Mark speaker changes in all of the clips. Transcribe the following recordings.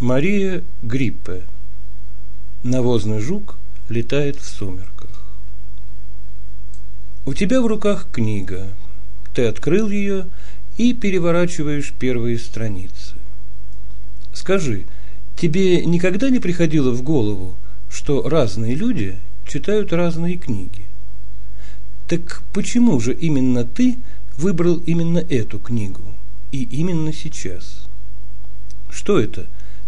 Speaker 1: Мария Гриппе. Навозный жук летает в сумерках. У тебя в руках книга. Ты открыл ее и переворачиваешь первые страницы. Скажи, тебе никогда не приходило в голову, что разные люди читают разные книги? Так почему же именно ты выбрал именно эту книгу и именно сейчас? Что это?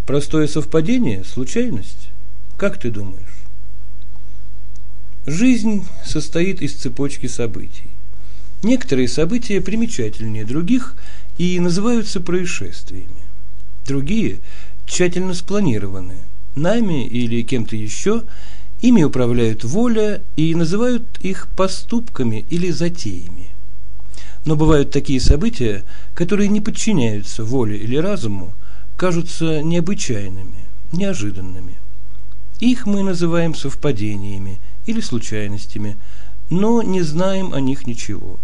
Speaker 1: Простое совпадение? Случайность? Как ты думаешь? Жизнь состоит из цепочки событий. Некоторые события примечательнее других и называются происшествиями. Другие тщательно спланированы. Нами или кем-то еще ими управляют воля и называют их поступками или затеями. Но бывают такие события, которые не подчиняются воле или разуму, кажутся необычайными, неожиданными. Их мы называем совпадениями или случайностями, но не знаем о них ничего.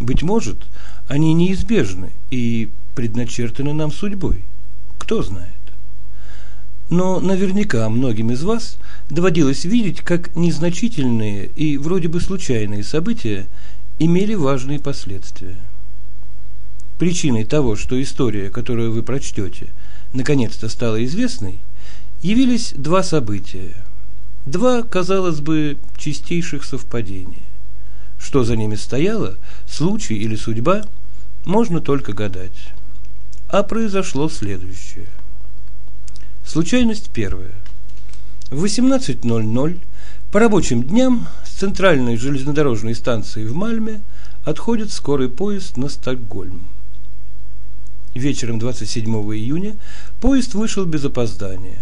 Speaker 1: Быть может, они неизбежны и предначертаны нам судьбой. Кто знает? Но наверняка многим из вас доводилось видеть, как незначительные и вроде бы случайные события имели важные последствия. Причиной того, что история, которую вы прочтете, наконец-то стала известной, явились два события. Два, казалось бы, чистейших совпадения. Что за ними стояло, случай или судьба, можно только гадать. А произошло следующее. Случайность первая. В 18.00 по рабочим дням с центральной железнодорожной станции в Мальме отходит скорый поезд на Стокгольм. Вечером 27 июня поезд вышел без опоздания.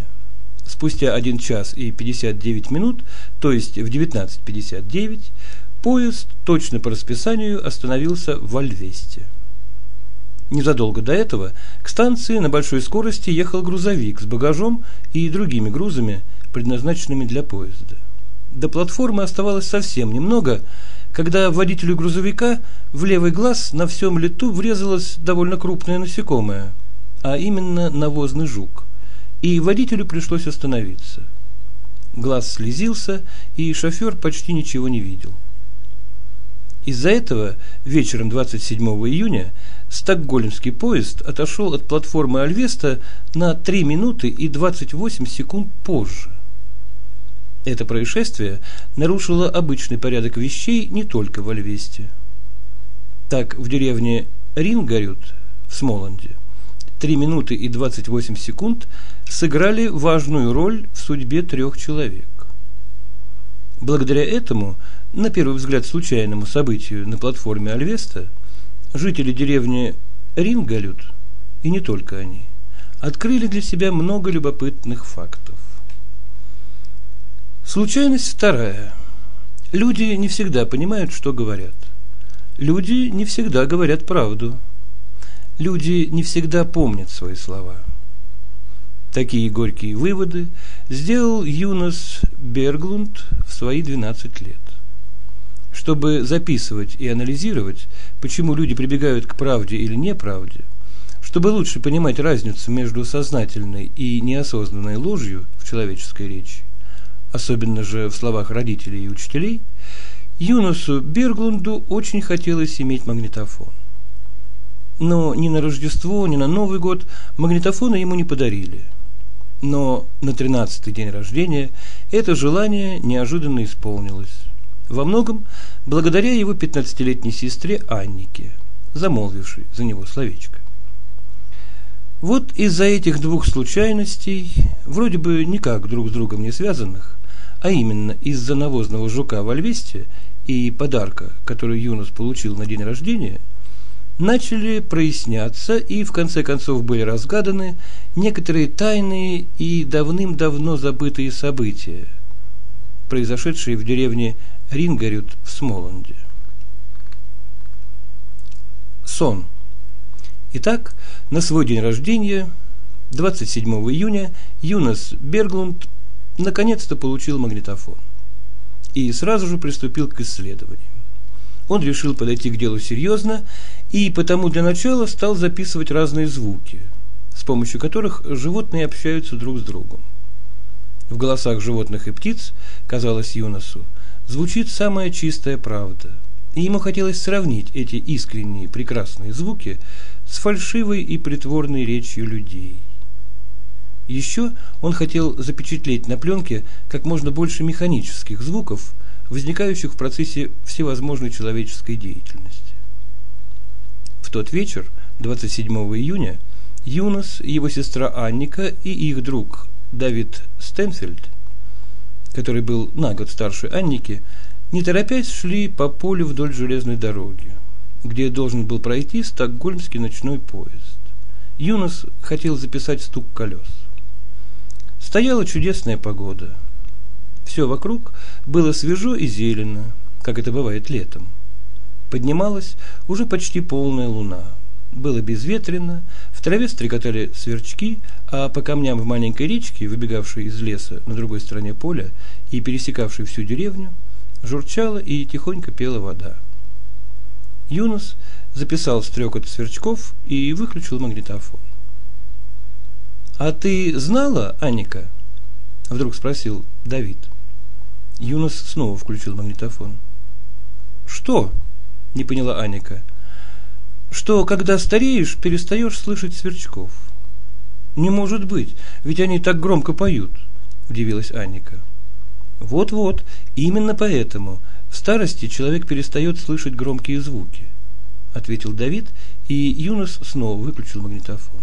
Speaker 1: Спустя 1 час и 59 минут, то есть в 19.59, поезд точно по расписанию остановился в Альвесте. Незадолго до этого к станции на большой скорости ехал грузовик с багажом и другими грузами, предназначенными для поезда. До платформы оставалось совсем немного, когда водителю грузовика в левый глаз на всем лету врезалось довольно крупное насекомое, а именно навозный жук, и водителю пришлось остановиться. Глаз слезился, и шофер почти ничего не видел. Из-за этого вечером 27 июня стокгольмский поезд отошел от платформы Альвеста на 3 минуты и 28 секунд позже. Это происшествие нарушило обычный порядок вещей не только в Альвесте. Так, в деревне Рингарют в Смоланде 3 минуты и 28 секунд сыграли важную роль в судьбе трех человек. Благодаря этому, на первый взгляд случайному событию на платформе Альвеста, жители деревни Рингалют, и не только они, открыли для себя много любопытных фактов. Случайность вторая. Люди не всегда понимают, что говорят. Люди не всегда говорят правду. Люди не всегда помнят свои слова. Такие горькие выводы сделал Юнос Берглунд в свои 12 лет. Чтобы записывать и анализировать, почему люди прибегают к правде или неправде, чтобы лучше понимать разницу между сознательной и неосознанной ложью в человеческой речи, особенно же в словах родителей и учителей, Юносу Берглунду очень хотелось иметь магнитофон. Но ни на Рождество, ни на Новый год магнитофона ему не подарили. Но на тринадцатый день рождения это желание неожиданно исполнилось. Во многом благодаря его пятнадцатилетней сестре Аннике, замолвившей за него словечко. Вот из-за этих двух случайностей, вроде бы никак друг с другом не связанных, а именно из-за навозного жука в Альвесте и подарка, который Юнус получил на день рождения, начали проясняться и в конце концов были разгаданы некоторые тайные и давным-давно забытые события, произошедшие в деревне Рингарют в Смоланде. Сон. Итак, на свой день рождения, 27 июня, Юнас Берглунд наконец-то получил магнитофон и сразу же приступил к исследованию. Он решил подойти к делу серьезно и потому для начала стал записывать разные звуки. с помощью которых животные общаются друг с другом. В голосах животных и птиц, казалось Юносу, звучит самая чистая правда, и ему хотелось сравнить эти искренние прекрасные звуки с фальшивой и притворной речью людей. Еще он хотел запечатлеть на пленке как можно больше механических звуков, возникающих в процессе всевозможной человеческой деятельности. В тот вечер, 27 июня, Юнос, его сестра Анника и их друг Давид Стэнфильд, который был на год старше Анники, не торопясь шли по полю вдоль железной дороги, где должен был пройти стокгольмский ночной поезд. Юнос хотел записать стук колес. Стояла чудесная погода. Все вокруг было свежо и зелено, как это бывает летом. Поднималась уже почти полная луна. Было безветренно, в траве стрекотали сверчки, а по камням в маленькой речке, выбегавшей из леса на другой стороне поля и пересекавшей всю деревню, журчала и тихонько пела вода. Юнос записал стрекот сверчков и выключил магнитофон. «А ты знала, Аника?» – вдруг спросил Давид. Юнос снова включил магнитофон. «Что?» – не поняла Аника. «Что, когда стареешь, перестаешь слышать сверчков?» «Не может быть, ведь они так громко поют», – удивилась Анника. «Вот-вот, именно поэтому в старости человек перестает слышать громкие звуки», – ответил Давид, и Юнос снова выключил магнитофон.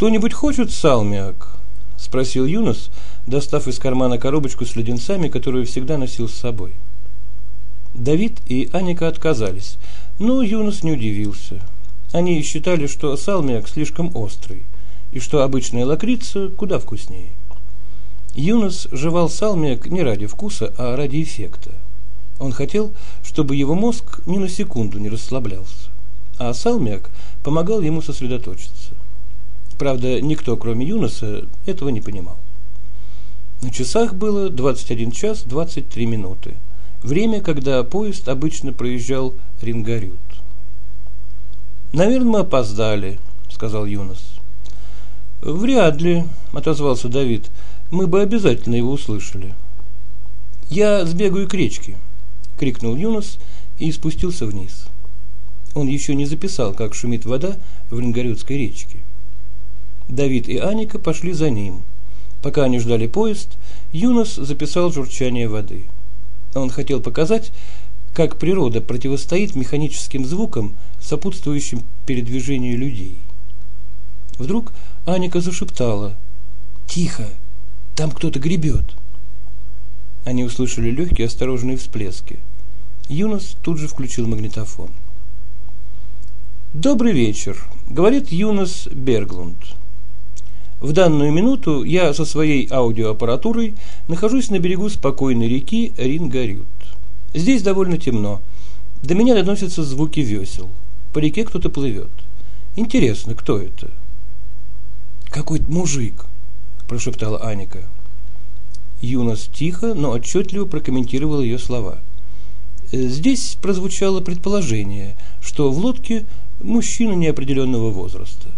Speaker 1: «Кто-нибудь хочет салмиак?» – спросил Юнос, достав из кармана коробочку с леденцами, которую всегда носил с собой. Давид и Аника отказались, но Юнос не удивился. Они считали, что салмиак слишком острый, и что обычная лакрица куда вкуснее. Юнос жевал салмиак не ради вкуса, а ради эффекта. Он хотел, чтобы его мозг ни на секунду не расслаблялся, а салмиак помогал ему сосредоточиться. Правда, никто, кроме Юноса, этого не понимал. На часах было 21 час 23 минуты. Время, когда поезд обычно проезжал Рингарют. «Наверное, мы опоздали», — сказал Юнос. «Вряд ли», — отозвался Давид. «Мы бы обязательно его услышали». «Я сбегаю к речке», — крикнул Юнос и спустился вниз. Он еще не записал, как шумит вода в Рингарютской речке. Давид и Аника пошли за ним. Пока они ждали поезд, Юнос записал журчание воды. Он хотел показать, как природа противостоит механическим звукам, сопутствующим передвижению людей. Вдруг Аника зашептала «Тихо! Там кто-то гребет!» Они услышали легкие осторожные всплески. Юнос тут же включил магнитофон. «Добрый вечер», — говорит Юнос Берглунд. В данную минуту я со своей аудиоаппаратурой нахожусь на берегу спокойной реки Рингарют. Здесь довольно темно. До меня доносятся звуки весел. По реке кто-то плывет. Интересно, кто это? Какой-то мужик, прошептала Аника. Юнос тихо, но отчетливо прокомментировал ее слова. Здесь прозвучало предположение, что в лодке мужчина неопределенного возраста.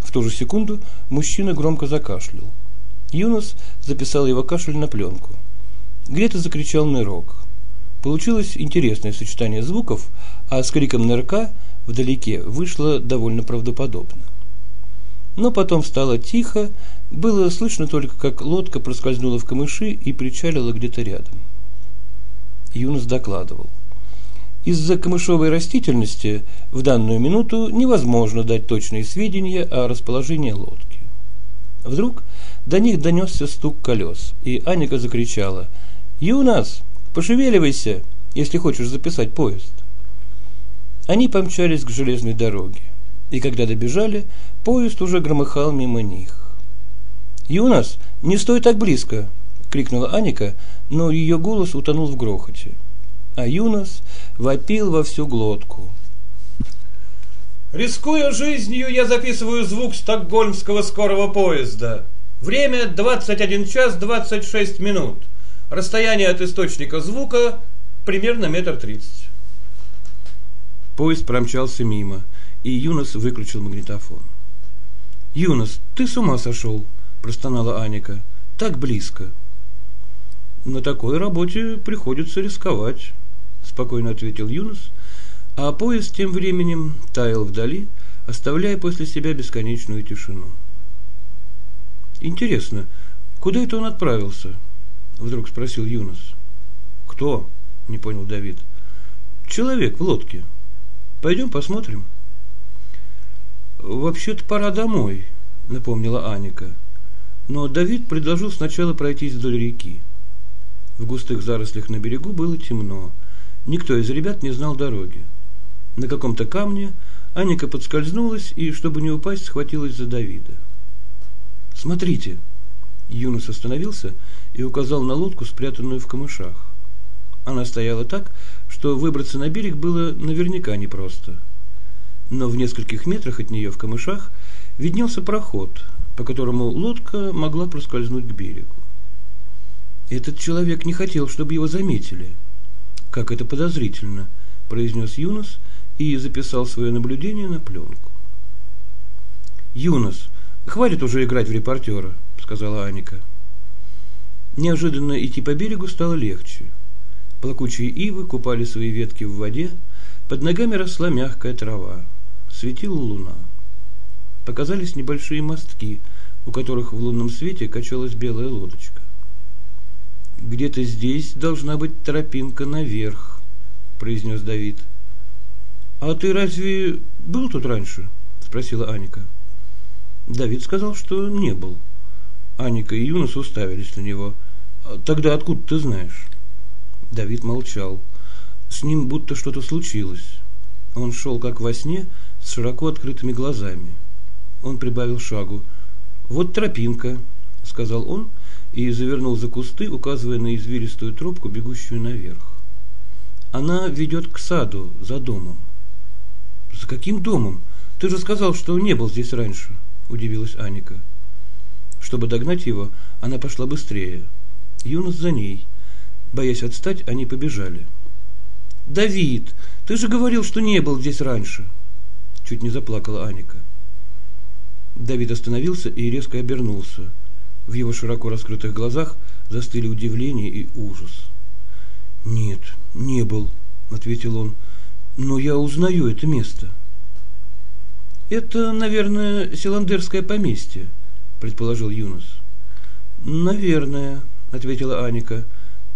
Speaker 1: В ту же секунду мужчина громко закашлял. Юнос записал его кашель на пленку. Где-то закричал нырок. Получилось интересное сочетание звуков, а с криком нырка вдалеке вышло довольно правдоподобно. Но потом стало тихо, было слышно только, как лодка проскользнула в камыши и причалила где-то рядом. Юнос докладывал. Из-за камышовой растительности в данную минуту невозможно дать точные сведения о расположении лодки. Вдруг до них донесся стук колес, и Аника закричала «Юнас, пошевеливайся, если хочешь записать поезд». Они помчались к железной дороге, и когда добежали, поезд уже громыхал мимо них. «Юнас, не стой так близко!» – крикнула Аника, но ее голос утонул в грохоте а Юнос вопил во всю глотку.
Speaker 2: Рискуя жизнью, я записываю звук стокгольмского скорого поезда. Время 21 час 26 минут. Расстояние от источника звука примерно метр тридцать.
Speaker 1: Поезд промчался мимо, и Юнос выключил магнитофон. «Юнос, ты с ума сошел!» – простонала Аника. «Так близко!» «На такой работе приходится рисковать», – спокойно ответил Юнос, а поезд тем временем таял вдали, оставляя после себя бесконечную тишину. «Интересно, куда это он отправился?» – вдруг спросил Юнос. «Кто?» – не понял Давид. «Человек в лодке. Пойдем посмотрим». «Вообще-то пора домой», – напомнила Аника. Но Давид предложил сначала пройтись вдоль реки. В густых зарослях на берегу было темно. Никто из ребят не знал дороги. На каком-то камне Аника подскользнулась и, чтобы не упасть, схватилась за Давида. «Смотрите!» Юнос остановился и указал на лодку, спрятанную в камышах. Она стояла так, что выбраться на берег было наверняка непросто. Но в нескольких метрах от нее в камышах виднелся проход, по которому лодка могла проскользнуть к берегу. Этот человек не хотел, чтобы его заметили. Как это подозрительно, произнес Юнос и записал свое наблюдение на пленку. Юнос, хватит уже играть в репортера, сказала Аника. Неожиданно идти по берегу стало легче. Плакучие ивы купали свои ветки в воде, под ногами росла мягкая трава, светила луна. Показались небольшие мостки, у которых в лунном свете качалась белая лодочка. Где-то здесь должна быть тропинка наверх, произнес Давид. А ты разве был тут раньше? спросила Аника. Давид сказал, что не был. Аника и Юнос уставились на него. Тогда откуда ты знаешь? Давид молчал. С ним будто что-то случилось. Он шел как во сне, с широко открытыми глазами. Он прибавил шагу. «Вот тропинка», — сказал он, и завернул за кусты, указывая на извилистую тропку, бегущую наверх. Она ведет к саду за домом. За каким домом? Ты же сказал, что не был здесь раньше, удивилась Аника. Чтобы догнать его, она пошла быстрее. Юнос за ней. Боясь отстать, они побежали. Давид, ты же говорил, что не был здесь раньше. Чуть не заплакала Аника. Давид остановился и резко обернулся. В его широко раскрытых глазах застыли удивление и ужас. «Нет, не был», — ответил он, — «но я узнаю это место». «Это, наверное, Силандерское поместье», — предположил Юнос. «Наверное», — ответила Аника.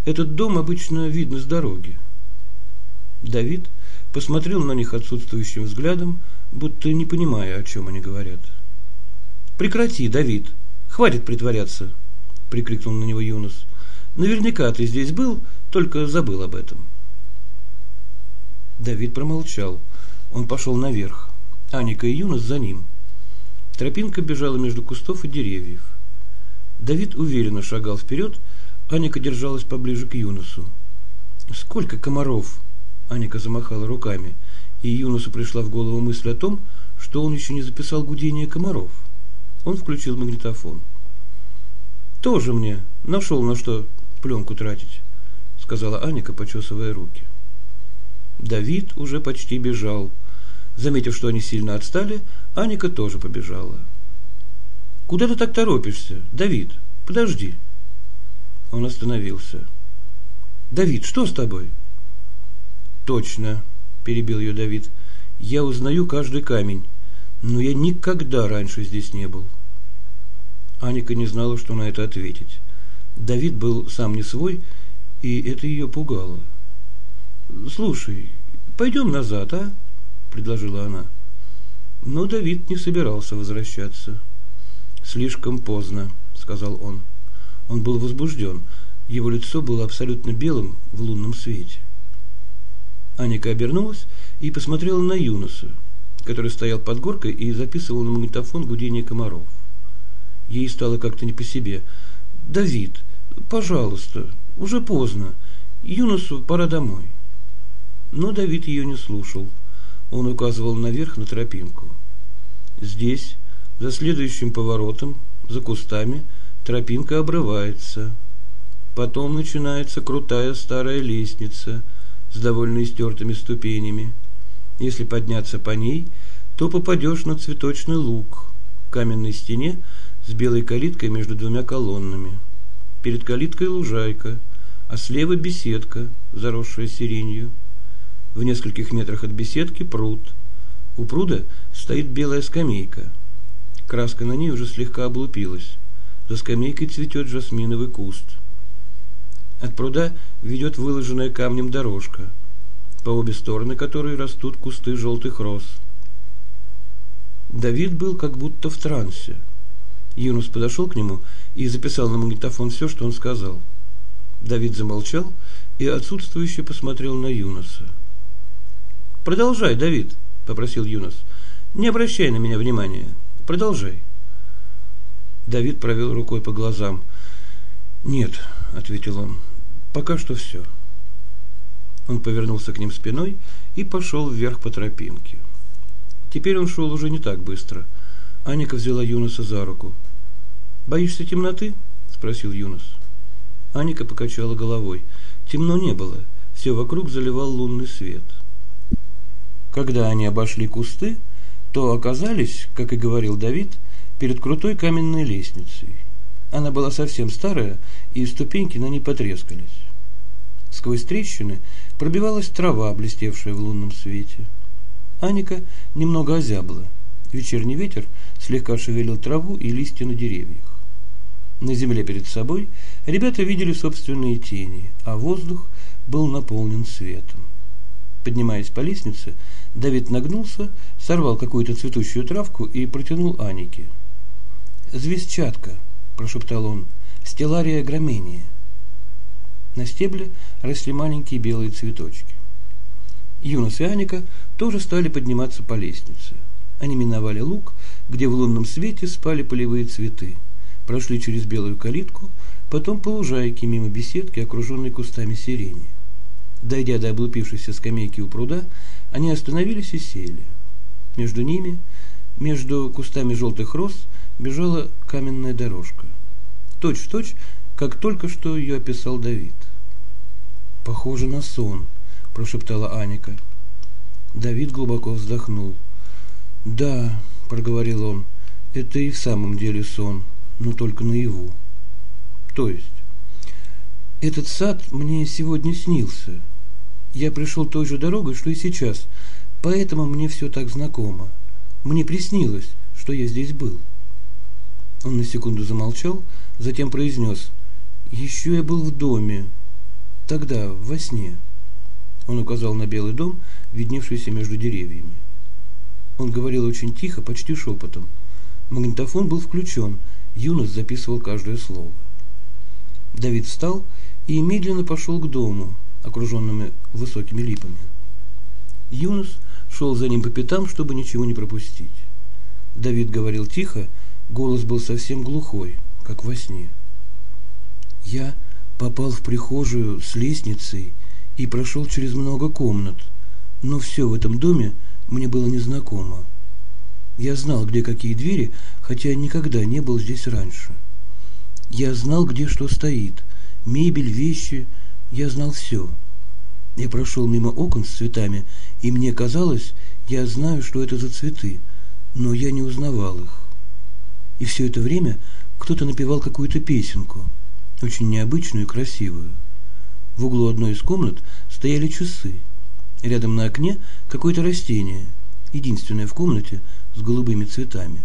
Speaker 1: «Этот дом обычно видно с дороги». Давид посмотрел на них отсутствующим взглядом, будто не понимая, о чем они говорят. «Прекрати, Давид», Хватит притворяться, прикрикнул на него Юнус. Наверняка ты здесь был, только забыл об этом. Давид промолчал. Он пошел наверх. Аника и Юнус за ним. Тропинка бежала между кустов и деревьев. Давид уверенно шагал вперед, Аника держалась поближе к Юнусу. «Сколько комаров!» Аника замахала руками, и Юнусу пришла в голову мысль о том, что он еще не записал гудение комаров. Он включил магнитофон. «Тоже мне нашел на что пленку тратить», — сказала Аника, почесывая руки. Давид уже почти бежал. Заметив, что они сильно отстали, Аника тоже побежала. «Куда ты так торопишься, Давид? Подожди». Он остановился. «Давид, что с тобой?» «Точно», — перебил ее Давид. «Я узнаю каждый камень но я никогда раньше здесь не был. Аника не знала, что на это ответить. Давид был сам не свой, и это ее пугало. «Слушай, пойдем назад, а?» – предложила она. Но Давид не собирался возвращаться. «Слишком поздно», – сказал он. Он был возбужден. Его лицо было абсолютно белым в лунном свете. Аника обернулась и посмотрела на Юноса, который стоял под горкой и записывал на магнитофон гудение комаров. Ей стало как-то не по себе. «Давид, пожалуйста, уже поздно. Юнусу пора домой». Но Давид ее не слушал. Он указывал наверх на тропинку. Здесь, за следующим поворотом, за кустами, тропинка обрывается. Потом начинается крутая старая лестница с довольно истертыми ступенями. Если подняться по ней, то попадешь на цветочный луг, каменной стене с белой калиткой между двумя колоннами. Перед калиткой лужайка, а слева беседка, заросшая сиренью. В нескольких метрах от беседки пруд. У пруда стоит белая скамейка. Краска на ней уже слегка облупилась. За скамейкой цветет жасминовый куст. От пруда ведет выложенная камнем дорожка, по обе стороны которой растут кусты желтых роз. Давид был как будто в трансе. Юнус подошел к нему и записал на магнитофон все, что он сказал. Давид замолчал и отсутствующе посмотрел на Юноса. «Продолжай, Давид», — попросил Юнос. «Не обращай на меня внимания. Продолжай». Давид провел рукой по глазам. «Нет», — ответил он, — «пока что все». Он повернулся к ним спиной и пошел вверх по тропинке. Теперь он шел уже не так быстро. Аника взяла Юноса за руку. «Боишься темноты?» – спросил Юнос. Аника покачала головой. Темно не было, все вокруг заливал лунный свет. Когда они обошли кусты, то оказались, как и говорил Давид, перед крутой каменной лестницей. Она была совсем старая, и ступеньки на ней потрескались. Сквозь трещины пробивалась трава, блестевшая в лунном свете. Аника немного озябла. Вечерний ветер слегка шевелил траву и листья на деревьях. На земле перед собой ребята видели собственные тени, а воздух был наполнен светом. Поднимаясь по лестнице, Давид нагнулся, сорвал какую-то цветущую травку и протянул Анике. «Звездчатка», – прошептал он, – «стеллария громения». На стебле росли маленькие белые цветочки. Юнос и Аника тоже стали подниматься по лестнице. Они миновали луг, где в лунном свете спали полевые цветы – прошли через белую калитку, потом по лужайке мимо беседки, окруженной кустами сирени. Дойдя до облупившейся скамейки у пруда, они остановились и сели. Между ними, между кустами желтых роз, бежала каменная дорожка. Точь в точь, как только что ее описал Давид. «Похоже на сон», – прошептала Аника. Давид глубоко вздохнул. «Да», – проговорил он, – «это и в самом деле сон но только наяву. То есть, этот сад мне сегодня снился. Я пришел той же дорогой, что и сейчас, поэтому мне все так знакомо. Мне приснилось, что я здесь был. Он на секунду замолчал, затем произнес, «Еще я был в доме, тогда, во сне». Он указал на белый дом, видневшийся между деревьями. Он говорил очень тихо, почти шепотом. Магнитофон был включен – Юнос записывал каждое слово. Давид встал и медленно пошел к дому, окруженными высокими липами. Юнос шел за ним по пятам, чтобы ничего не пропустить. Давид говорил тихо, голос был совсем глухой, как во сне. Я попал в прихожую с лестницей и прошел через много комнат, но все в этом доме мне было незнакомо. Я знал, где какие двери, хотя никогда не был здесь раньше. Я знал, где что стоит. Мебель, вещи. Я знал все. Я прошел мимо окон с цветами, и мне казалось, я знаю, что это за цветы, но я не узнавал их. И все это время кто-то напевал какую-то песенку, очень необычную и красивую. В углу одной из комнат стояли часы. Рядом на окне какое-то растение, единственное в комнате, с голубыми цветами.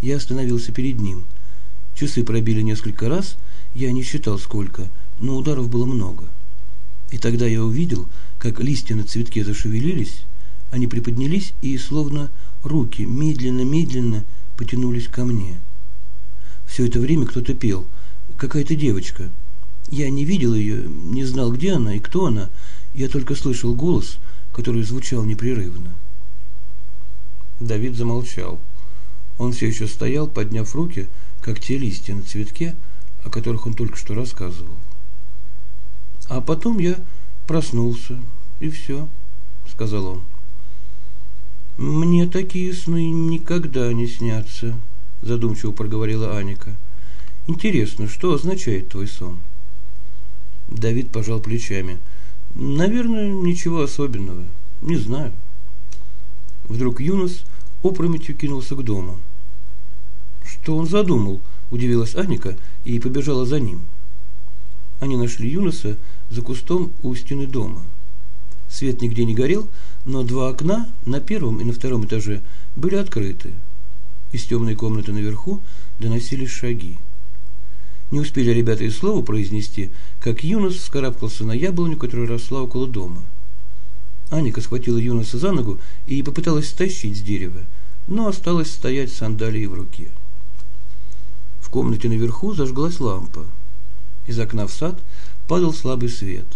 Speaker 1: Я остановился перед ним. Часы пробили несколько раз, я не считал сколько, но ударов было много. И тогда я увидел, как листья на цветке зашевелились, они приподнялись и, словно руки, медленно-медленно потянулись ко мне. Все это время кто-то пел, какая-то девочка. Я не видел ее, не знал, где она и кто она, я только слышал голос, который звучал непрерывно. Давид замолчал. Он все еще стоял, подняв руки, как те листья на цветке, о которых он только что рассказывал. А потом я проснулся, и все, сказал он. Мне такие сны никогда не снятся, задумчиво проговорила Аника. Интересно, что означает твой сон? Давид пожал плечами. Наверное, ничего особенного. Не знаю. Вдруг Юнус опрометью кинулся к дому. Что он задумал? Удивилась Аника и побежала за ним. Они нашли Юноса за кустом у стены дома. Свет нигде не горел, но два окна на первом и на втором этаже были открыты. Из темной комнаты наверху доносились шаги. Не успели ребята и слова произнести, как Юнос вскарабкался на яблоню, которая росла около дома. Аника схватила Юноса за ногу и попыталась стащить с дерева, но осталась стоять с сандалией в руке. В комнате наверху зажглась лампа. Из окна в сад падал слабый свет.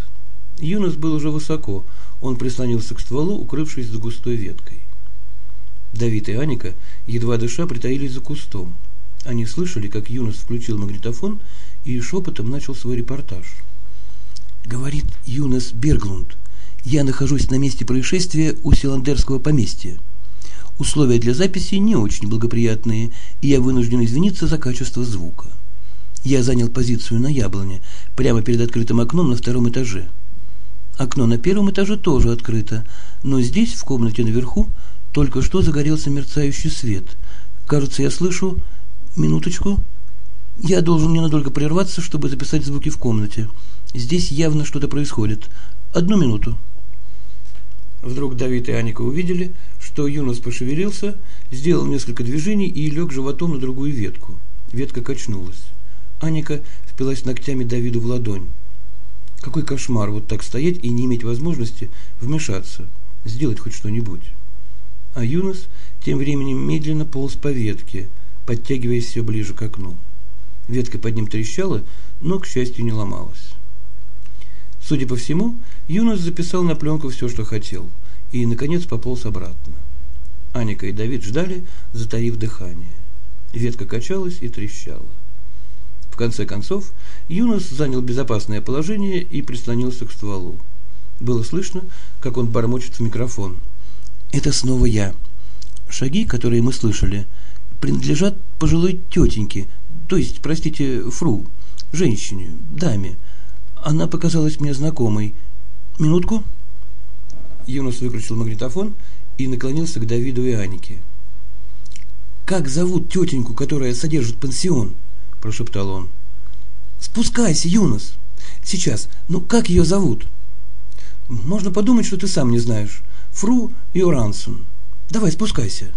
Speaker 1: Юнос был уже высоко, он прислонился к стволу, укрывшись за густой веткой. Давид и Аника, едва дыша, притаились за кустом. Они слышали, как Юнос включил магнитофон и шепотом начал свой репортаж. Говорит Юнос Берглунд. Я нахожусь на месте происшествия у Силандерского поместья. Условия для записи не очень благоприятные, и я вынужден извиниться за качество звука. Я занял позицию на яблоне, прямо перед открытым окном на втором этаже. Окно на первом этаже тоже открыто, но здесь, в комнате наверху, только что загорелся мерцающий свет. Кажется, я слышу... Минуточку. Я должен ненадолго прерваться, чтобы записать звуки в комнате. Здесь явно что-то происходит. Одну минуту. Вдруг Давид и Аника увидели, что Юнос пошевелился, сделал несколько движений и лег животом на другую ветку. Ветка качнулась. Аника впилась ногтями Давиду в ладонь. Какой кошмар вот так стоять и не иметь возможности вмешаться, сделать хоть что-нибудь. А Юнос тем временем медленно полз по ветке, подтягиваясь все ближе к окну. Ветка под ним трещала, но, к счастью, не ломалась. Судя по всему, Юнос записал на пленку все, что хотел, и, наконец, пополз обратно. Аника и Давид ждали, затаив дыхание. Ветка качалась и трещала. В конце концов, Юнос занял безопасное положение и прислонился к стволу. Было слышно, как он бормочет в микрофон. «Это снова я. Шаги, которые мы слышали, принадлежат пожилой тетеньке, то есть, простите, фру, женщине, даме. Она показалась мне знакомой. Минутку. Юнус выключил магнитофон и наклонился к Давиду и Анике. «Как зовут тетеньку, которая содержит пансион?» – прошептал он. «Спускайся, Юнос! Сейчас, ну как ее зовут?» «Можно подумать, что ты сам не знаешь. Фру Йорансон. Давай, спускайся!»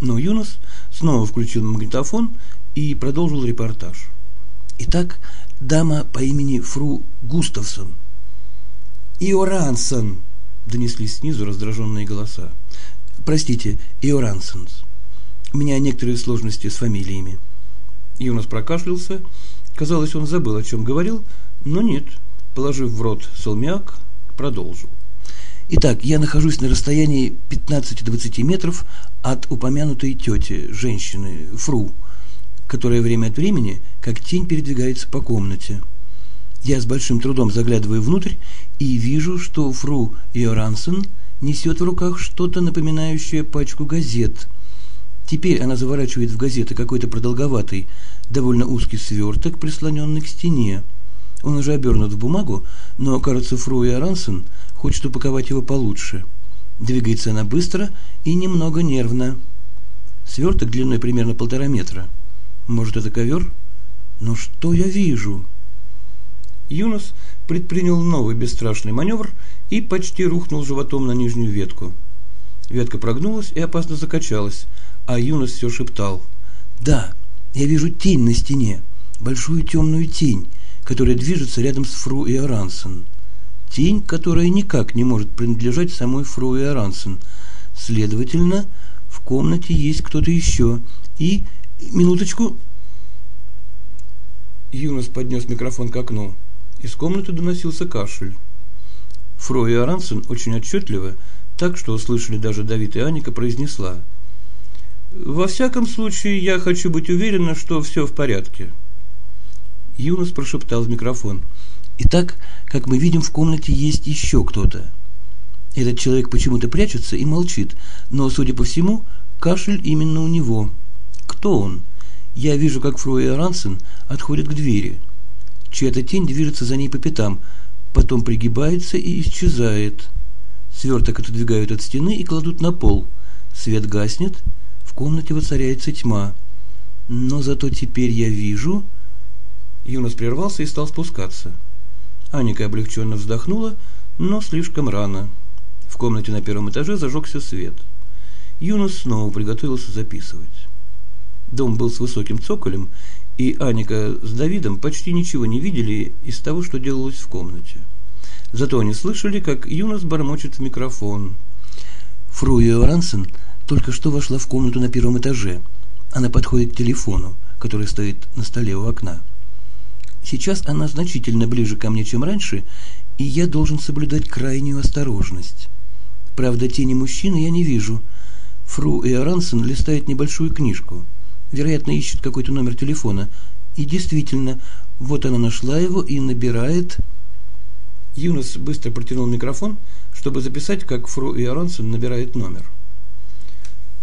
Speaker 1: Но Юнос снова включил магнитофон и продолжил репортаж. Итак, дама по имени Фру Густавсон. Иорансон, донеслись снизу раздраженные голоса. Простите, Иорансонс. У меня некоторые сложности с фамилиями. Юнос прокашлялся. Казалось, он забыл, о чем говорил, но нет. Положив в рот солмяк, продолжил. Итак, я нахожусь на расстоянии 15-20 метров от упомянутой тети, женщины, Фру, которая время от времени, как тень, передвигается по комнате. Я с большим трудом заглядываю внутрь и вижу, что Фру Йорансен несет в руках что-то напоминающее пачку газет. Теперь она заворачивает в газеты какой-то продолговатый, довольно узкий сверток, прислоненный к стене. Он уже обернут в бумагу, но, кажется, Фру Йорансен – хочет упаковать его получше. Двигается она быстро и немного нервно. Сверток длиной примерно полтора метра. Может, это ковер? Но что я вижу? Юнос предпринял новый бесстрашный маневр и почти рухнул животом на нижнюю ветку. Ветка прогнулась и опасно закачалась, а Юнос все шептал. «Да, я вижу тень на стене, большую темную тень, которая движется рядом с Фру и Орансон тень, которая никак не может принадлежать самой Фруи Арансен. Следовательно, в комнате есть кто-то еще. И... Минуточку. Юнос поднес микрофон к окну. Из комнаты доносился кашель. Фрои Арансен очень отчетливо, так что услышали даже Давид и Аника, произнесла. «Во всяком случае, я хочу быть уверена, что все в порядке». Юнос прошептал в микрофон – Итак, как мы видим, в комнате есть еще кто-то. Этот человек почему-то прячется и молчит, но, судя по всему, кашель именно у него. Кто он? Я вижу, как Фруя Рансен отходит к двери. Чья-то тень движется за ней по пятам, потом пригибается и исчезает. Сверток отодвигают от стены и кладут на пол. Свет гаснет, в комнате воцаряется тьма. Но зато теперь я вижу... Юнос прервался и стал спускаться. Аника облегченно вздохнула, но слишком рано. В комнате на первом этаже зажегся свет. Юнос снова приготовился записывать. Дом был с высоким цоколем, и Аника с Давидом почти ничего не видели из того, что делалось в комнате. Зато они слышали, как Юнос бормочет в микрофон. Фруя Рансен только что вошла в комнату на первом этаже. Она подходит к телефону, который стоит на столе у окна. Сейчас она значительно ближе ко мне, чем раньше, и я должен соблюдать крайнюю осторожность. Правда, тени мужчины я не вижу. Фру Иорансен листает небольшую книжку. Вероятно, ищет какой-то номер телефона. И действительно, вот она нашла его и набирает... Юнос быстро протянул микрофон, чтобы записать, как Фру Иорансен набирает номер.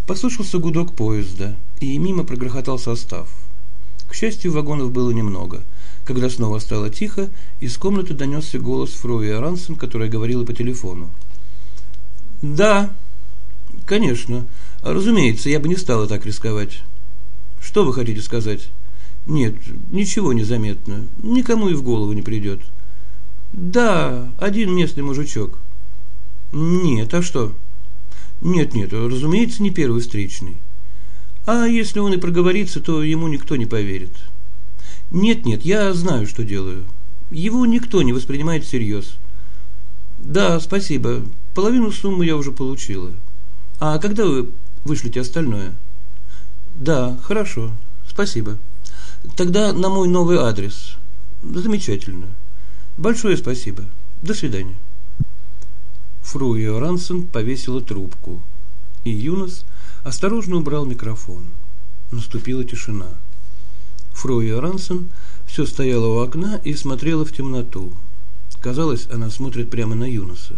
Speaker 1: Послышался гудок поезда, и мимо прогрохотал состав. К счастью, вагонов было немного. Когда снова стало тихо, из комнаты донесся голос Фруи Арансен, которая говорила по телефону. «Да, конечно. Разумеется, я бы не стала так рисковать. Что вы хотите сказать?» «Нет, ничего не заметно. Никому и в голову не придет». «Да, один местный мужичок». «Нет, а что?» «Нет, нет, разумеется, не первый встречный. А если он и проговорится, то ему никто не поверит». «Нет, нет, я знаю, что делаю. Его никто не воспринимает всерьез». «Да, спасибо. Половину суммы я уже получила. А когда вы вышлете остальное?» «Да, хорошо. Спасибо. Тогда на мой новый адрес. Замечательно. Большое спасибо. До свидания». Фру Йорансен повесила трубку, и Юнос осторожно убрал микрофон. Наступила тишина. Фру Йорансен все стояла у окна и смотрела в темноту. Казалось, она смотрит прямо на Юноса.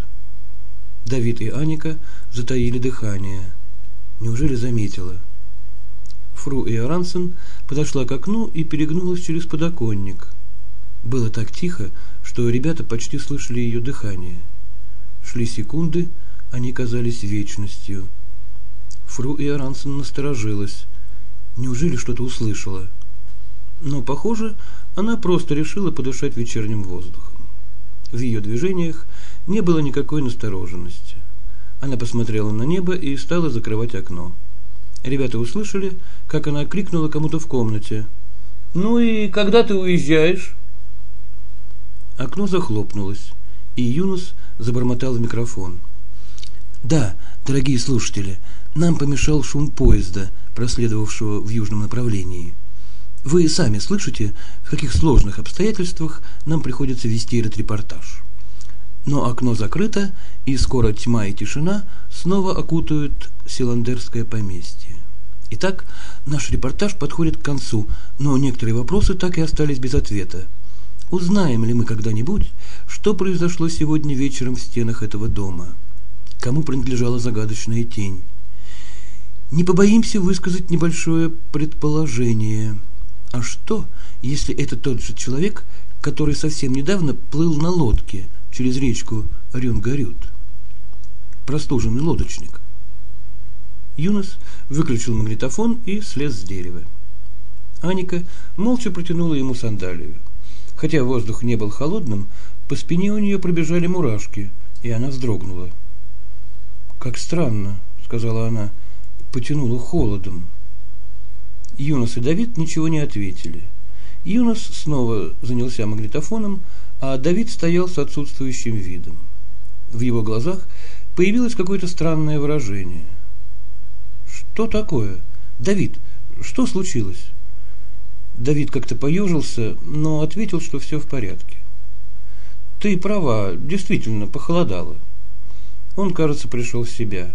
Speaker 1: Давид и Аника затаили дыхание. Неужели заметила? Фру Иорансен подошла к окну и перегнулась через подоконник. Было так тихо, что ребята почти слышали ее дыхание. Шли секунды, они казались вечностью. Фру Иорансен насторожилась. Неужели что-то услышала? Но, похоже, она просто решила подышать вечерним воздухом. В ее движениях не было никакой настороженности. Она посмотрела на небо и стала закрывать окно. Ребята услышали, как она крикнула кому-то в комнате. «Ну и когда ты уезжаешь?» Окно захлопнулось, и Юнус забормотал в микрофон. Да, дорогие слушатели, нам помешал шум поезда, проследовавшего в южном направлении. Вы сами слышите, в каких сложных обстоятельствах нам приходится вести этот репортаж. Но окно закрыто, и скоро тьма и тишина снова окутают Силандерское поместье. Итак, наш репортаж подходит к концу, но некоторые вопросы так и остались без ответа. Узнаем ли мы когда-нибудь, что произошло сегодня вечером в стенах этого дома? Кому принадлежала загадочная тень? Не побоимся высказать небольшое предположение. А что, если это тот же человек, который совсем недавно плыл на лодке через речку Рюн-Гарют? Простуженный лодочник. Юнос выключил магнитофон и слез с дерева. Аника молча протянула ему сандалию. Хотя воздух не был холодным, по спине у нее пробежали мурашки, и она вздрогнула. «Как странно», — сказала она, — потянула холодом. Юнос и Давид ничего не ответили. Юнос снова занялся магнитофоном, а Давид стоял с отсутствующим видом. В его глазах появилось какое-то странное выражение. «Что такое? Давид, что случилось?» Давид как-то поежился, но ответил, что все в порядке. Ты права, действительно, похолодало. Он, кажется, пришел в себя.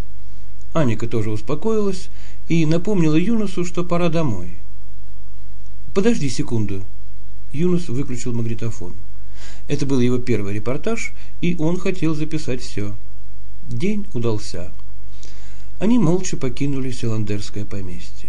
Speaker 1: Аника тоже успокоилась и напомнила Юнусу, что пора домой. Подожди секунду. Юнус выключил магнитофон. Это был его первый репортаж, и он хотел записать все. День удался. Они молча покинули Селандерское поместье.